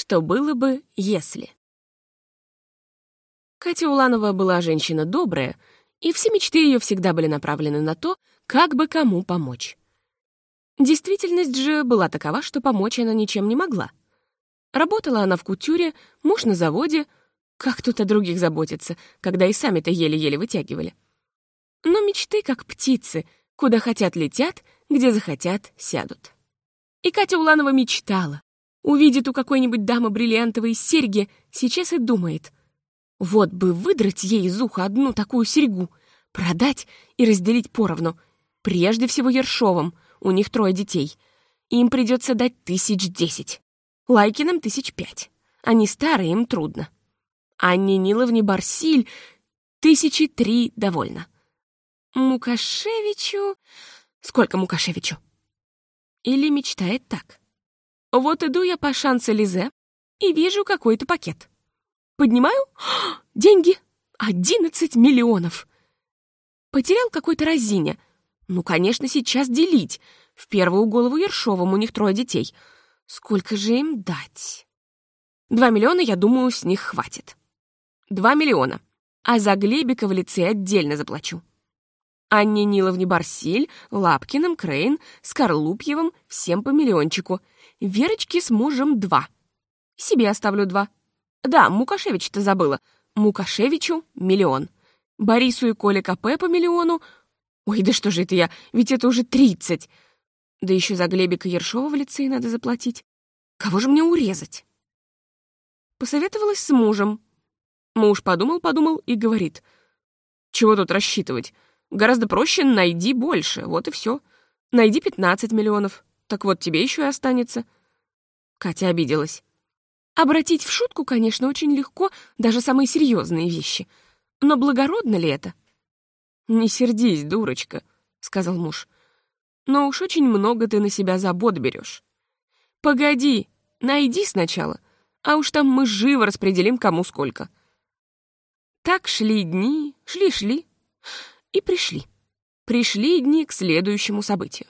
Что было бы, если? Катя Уланова была женщина добрая, и все мечты ее всегда были направлены на то, как бы кому помочь. Действительность же была такова, что помочь она ничем не могла. Работала она в кутюре, муж на заводе. Как тут о других заботиться, когда и сами-то еле-еле вытягивали. Но мечты, как птицы, куда хотят летят, где захотят сядут. И Катя Уланова мечтала. Увидит у какой-нибудь дамы бриллиантовые серьги, сейчас и думает. Вот бы выдрать ей из уха одну такую серьгу, продать и разделить поровну. Прежде всего Ершовым, у них трое детей. Им придется дать тысяч десять. Лайкиным тысяч пять. Они старые, им трудно. Анне Ниловне Барсиль тысячи три довольно. Мукашевичу... Сколько Мукашевичу? Или мечтает так. Вот иду я по Шанс-Элизе и вижу какой-то пакет. Поднимаю — деньги. Одиннадцать миллионов. Потерял какой-то разиня. Ну, конечно, сейчас делить. В первую голову Ершовым у них трое детей. Сколько же им дать? Два миллиона, я думаю, с них хватит. Два миллиона. А за Глебика в лице отдельно заплачу. Анне Ниловне Барсиль, Лапкиным, Крейн, Скорлупьевым всем по миллиончику. Верочке с мужем два. Себе оставлю два. Да, Мукашевич-то забыла. Мукашевичу миллион. Борису и Коле КП по миллиону. Ой, да что же это я, ведь это уже тридцать. Да еще за Глебика Ершова в лицее надо заплатить. Кого же мне урезать? Посоветовалась с мужем. Муж подумал-подумал и говорит. Чего тут рассчитывать? Гораздо проще найди больше, вот и все. Найди 15 миллионов, так вот тебе еще и останется. Катя обиделась. Обратить в шутку, конечно, очень легко, даже самые серьезные вещи. Но благородно ли это? «Не сердись, дурочка», — сказал муж. «Но уж очень много ты на себя забот берешь. Погоди, найди сначала, а уж там мы живо распределим, кому сколько». Так шли дни, шли-шли, и пришли. Пришли дни к следующему событию.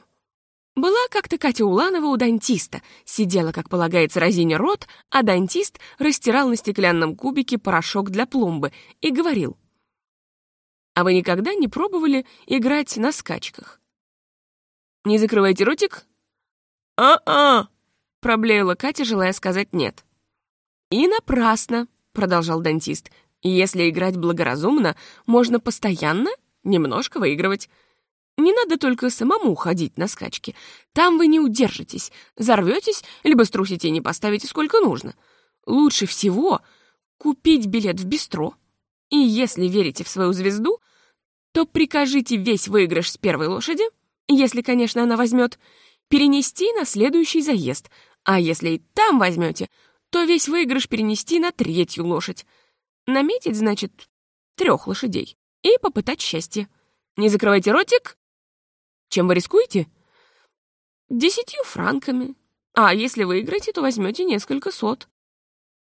Была как-то Катя Уланова у дантиста, сидела, как полагается, разиня рот, а дантист растирал на стеклянном кубике порошок для пломбы и говорил. «А вы никогда не пробовали играть на скачках?» «Не закрывайте ротик?» «А-а!» — проблеяла Катя, желая сказать «нет». «И напрасно», — продолжал дантист. «Если играть благоразумно, можно постоянно немножко выигрывать. Не надо только самому ходить на скачки. Там вы не удержитесь, взорветесь, либо струсите и не поставите сколько нужно. Лучше всего купить билет в бистро. И если верите в свою звезду, то прикажите весь выигрыш с первой лошади, если, конечно, она возьмет, перенести на следующий заезд, а если и там возьмете, то весь выигрыш перенести на третью лошадь. Наметить, значит, трех лошадей и попытать счастье. Не закрывайте ротик. Чем вы рискуете? Десятью франками. А если выиграете, то возьмете несколько сот.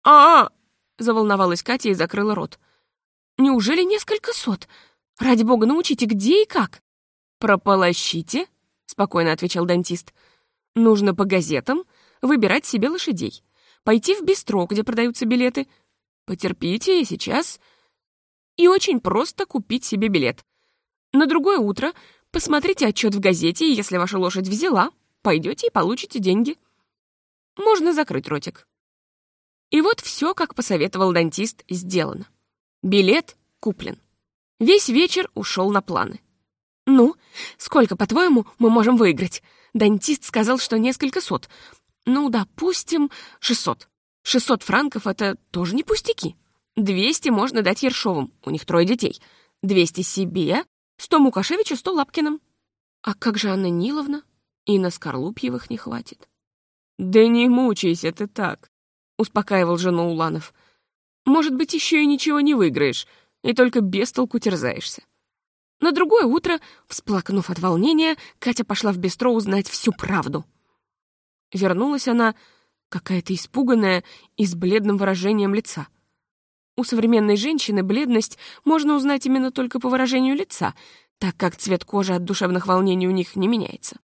а, -а, -а заволновалась Катя и закрыла рот. «Неужели несколько сот? Ради бога, научите, где и как?» «Прополощите», — спокойно отвечал дантист. «Нужно по газетам выбирать себе лошадей, пойти в бистро, где продаются билеты. Потерпите, и сейчас и очень просто купить себе билет. На другое утро посмотрите отчет в газете, и если ваша лошадь взяла, пойдете и получите деньги. Можно закрыть ротик. И вот все, как посоветовал дантист, сделано. Билет куплен. Весь вечер ушел на планы. «Ну, сколько, по-твоему, мы можем выиграть?» Дантист сказал, что несколько сот. Ну, допустим, шестьсот. Шестьсот франков — это тоже не пустяки. Двести можно дать Ершовым, у них трое детей. Двести себе, сто Мукашевичу, сто Лапкиным. А как же Анна Ниловна? И на Скорлупьевых не хватит. «Да не мучайся ты так», — успокаивал жену Уланов. «Может быть, еще и ничего не выиграешь, и только без толку терзаешься». На другое утро, всплакнув от волнения, Катя пошла в бистро узнать всю правду. Вернулась она, какая-то испуганная и с бледным выражением лица. У современной женщины бледность можно узнать именно только по выражению лица, так как цвет кожи от душевных волнений у них не меняется.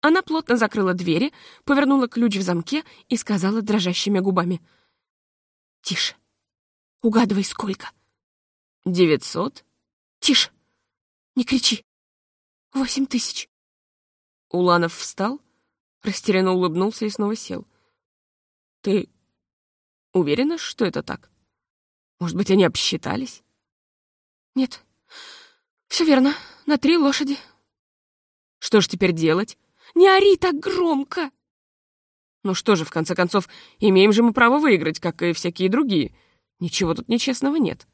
Она плотно закрыла двери, повернула ключ в замке и сказала дрожащими губами. «Тише. Угадывай, сколько?» «Девятьсот?» «Тише. Не кричи. Восемь тысяч». Уланов встал, растерянно улыбнулся и снова сел. «Ты уверена, что это так? Может быть, они обсчитались?» «Нет, все верно, на три лошади». «Что ж теперь делать?» «Не ори так громко!» «Ну что же, в конце концов, имеем же мы право выиграть, как и всякие другие. Ничего тут нечестного нет.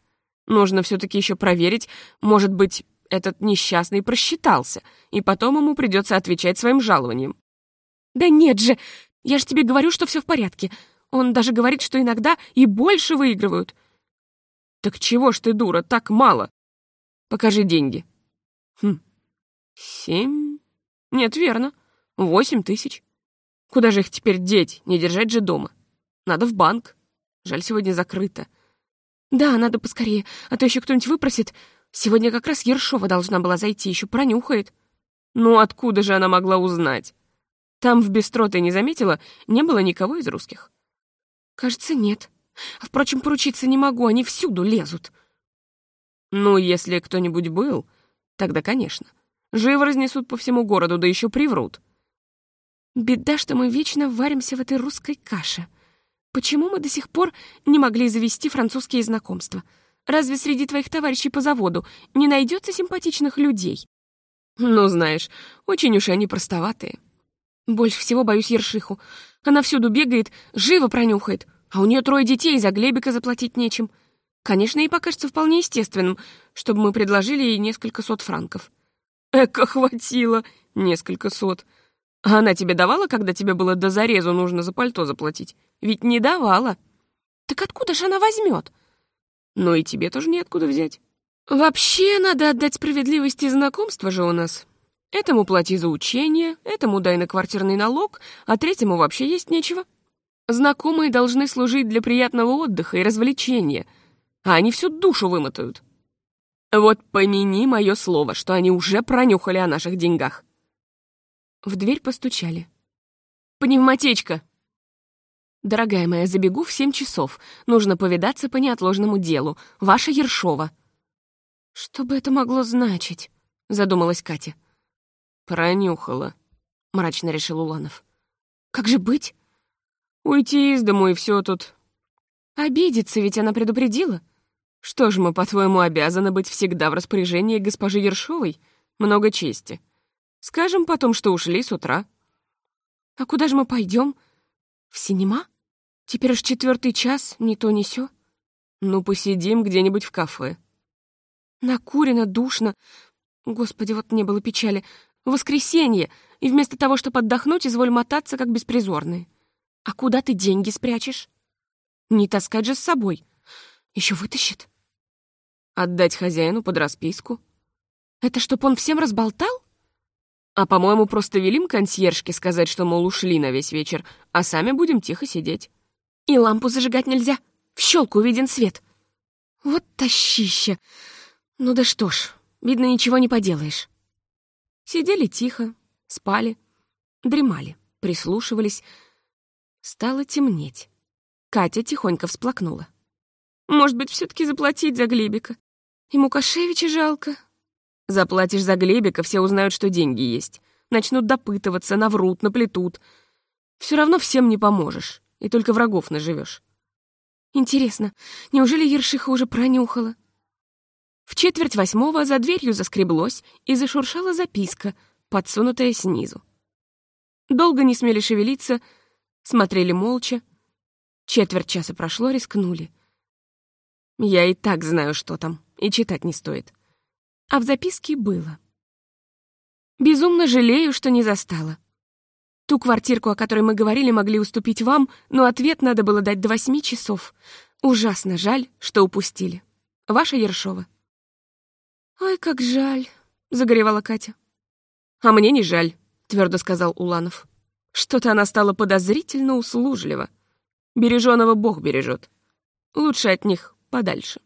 Нужно все таки еще проверить, может быть, этот несчастный просчитался, и потом ему придется отвечать своим жалованием. «Да нет же! Я же тебе говорю, что все в порядке. Он даже говорит, что иногда и больше выигрывают». «Так чего ж ты, дура, так мало? Покажи деньги». «Хм, семь? Нет, верно. Восемь тысяч. Куда же их теперь деть, не держать же дома? Надо в банк. Жаль, сегодня закрыто». «Да, надо поскорее, а то еще кто-нибудь выпросит. Сегодня как раз Ершова должна была зайти, еще пронюхает». «Ну откуда же она могла узнать?» Там в бистро ты не заметила, не было никого из русских? Кажется, нет. А, впрочем, поручиться не могу, они всюду лезут. Ну, если кто-нибудь был, тогда, конечно. Живо разнесут по всему городу, да еще приврут. Беда, что мы вечно варимся в этой русской каше. Почему мы до сих пор не могли завести французские знакомства? Разве среди твоих товарищей по заводу не найдется симпатичных людей? Ну, знаешь, очень уж они простоватые. Больше всего боюсь Ершиху. Она всюду бегает, живо пронюхает, а у нее трое детей, за Глебика заплатить нечем. Конечно, ей покажется вполне естественным, чтобы мы предложили ей несколько сот франков. Эка хватило, несколько сот. А она тебе давала, когда тебе было до зарезу нужно за пальто заплатить? Ведь не давала. Так откуда же она возьмет? Ну и тебе тоже неоткуда взять. Вообще, надо отдать справедливости знакомства же у нас. Этому плати за учение, этому дай на квартирный налог, а третьему вообще есть нечего. Знакомые должны служить для приятного отдыха и развлечения, а они всю душу вымотают. Вот помяни мое слово, что они уже пронюхали о наших деньгах. В дверь постучали. «Пневматечка!» «Дорогая моя, забегу в семь часов. Нужно повидаться по неотложному делу. Ваша Ершова». «Что бы это могло значить?» — задумалась Катя. «Пронюхала», — мрачно решил Уланов. «Как же быть?» «Уйти из дому, и все тут». «Обидится, ведь она предупредила». «Что ж мы, по-твоему, обязаны быть всегда в распоряжении госпожи Ершовой? Много чести. Скажем потом, что ушли с утра». «А куда же мы пойдем? В синема? Теперь уж четвертый час, ни то, ни сё». «Ну, посидим где-нибудь в кафе». Накурено, душно. Господи, вот не было печали. Воскресенье, и вместо того, чтобы отдохнуть, изволь мотаться, как беспризорные. А куда ты деньги спрячешь? Не таскать же с собой. Еще вытащит. Отдать хозяину под расписку. Это чтоб он всем разболтал? А, по-моему, просто велим консьержке сказать, что, мол, ушли на весь вечер, а сами будем тихо сидеть. И лампу зажигать нельзя. В щелку виден свет. Вот тащище. Ну да что ж, видно, ничего не поделаешь. Сидели тихо, спали, дремали, прислушивались. Стало темнеть. Катя тихонько всплакнула. «Может быть, все таки заплатить за Глебика? И Мукашевича жалко». «Заплатишь за Глебика, все узнают, что деньги есть. Начнут допытываться, наврут, наплетут. Все равно всем не поможешь, и только врагов наживешь. Интересно, неужели Ершиха уже пронюхала? В четверть восьмого за дверью заскреблось и зашуршала записка, подсунутая снизу. Долго не смели шевелиться, смотрели молча. Четверть часа прошло, рискнули. Я и так знаю, что там, и читать не стоит. А в записке было. «Безумно жалею, что не застала. Ту квартирку, о которой мы говорили, могли уступить вам, но ответ надо было дать до восьми часов. Ужасно жаль, что упустили. Ваша Ершова». «Ой, как жаль», — загоревала Катя. «А мне не жаль», — твердо сказал Уланов. «Что-то она стала подозрительно услужлива. Береженого Бог бережет. Лучше от них подальше».